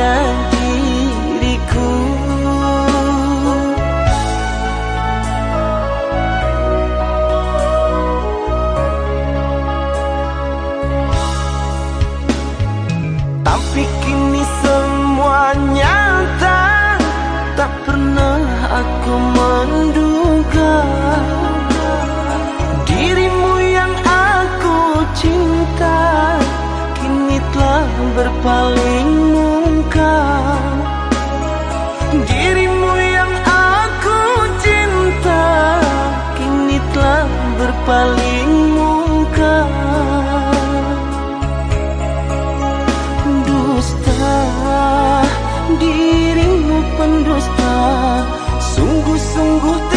diriku. Tapi kini semuanya tak Tak pernah aku menduga. Dirimu yang aku cinta Kini telah berpaling. Dirimu yang aku cinta Kini telah berpaling muka. Dusta Dirimu pendusta Sungguh-sungguh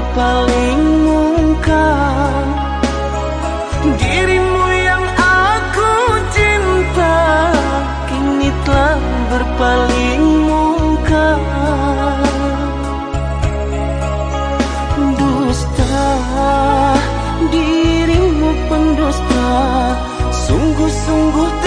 berpaling muka. Dirimu yang aku cinta Kini telah berpaling muka. Dusta Dirimu pendusta. Sungguh-sungguh